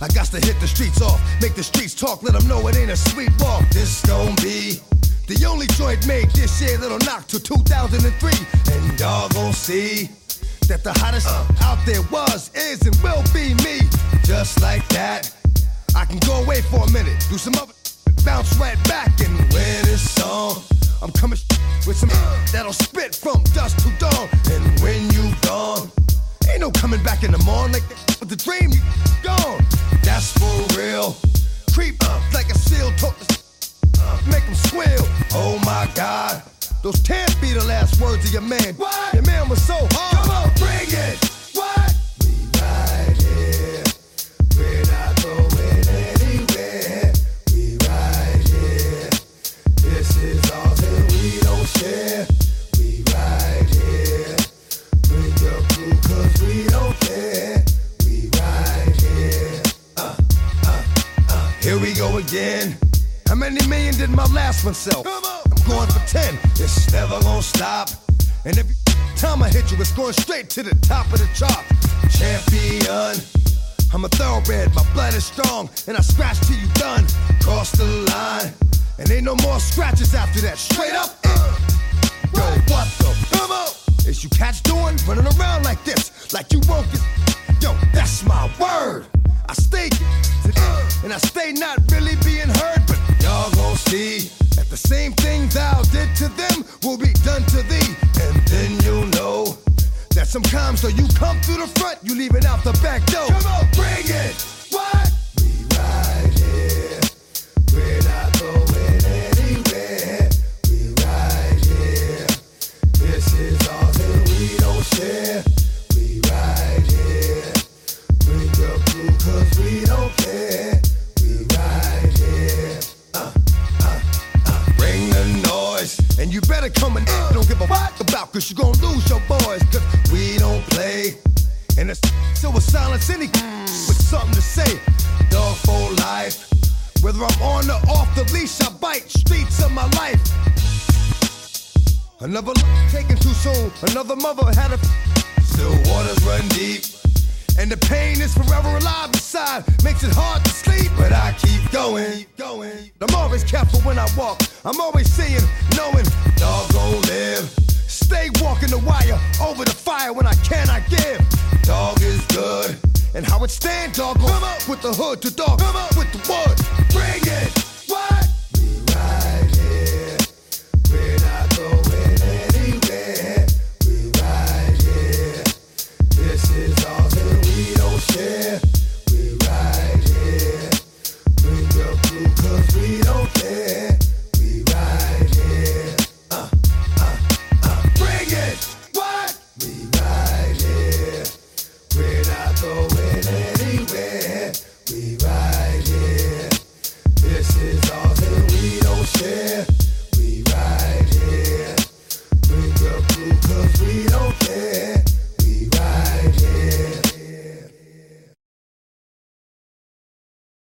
I got to hit the streets off, make the streets talk, let them know it ain't a sweet walk. This gon' be the only joint made this year that'll knock to 2003. And y'all gon' see that the hottest out there was, is, and will be me. Just like that. I can go away for a minute, do some other, bounce right back and wear this song. I'm coming with some that'll spit from dusk to dawn. And when you gone, ain't no coming back in the morning like the dream, Those can't be the last words of your man. What? Your man was so hard. Come on, bring it. What? We right here. We're not going anywhere. We right here. This is we don't share. We right here. Bring your crew cause we don't care. We right here. Uh, uh, uh. Here we go again. How many million did my last one sell? Going for 10. It's never gonna stop. And every time I hit you, it's going straight to the top of the chart. Champion. I'm a thoroughbred, my blood is strong, and I scratch till you done. Cross the line, and ain't no more scratches after that. Straight up, uh, yo, what the? Come is you cats doing running around like this, like you won't get? Yo, that's my word. I stay and I stay not really being heard, but y'all gon' see same thing thou did to them will be done to thee, and then you'll know that sometimes so you come through the front, you leaving out the back door. Come on, bring it. What? We right here. We're not going anywhere. We right here. This is ours and we don't share. About cause you gon' lose your boys. Cause we don't play. And it's still a silence any with something to say. Dog for life. Whether I'm on or off the leash, I bite streets of my life. Another life taken too soon. Another mother had a. Still waters run deep. And the pain is forever alive inside. Makes it hard to sleep, but I keep going. going. I'm always careful when I walk. I'm always seeing, knowing, dog gon' live. Stay walking the wire over the fire when I cannot give. Dog is good. And how it stand, dog, come up with the hood to dog, come up with the wood. Bring it.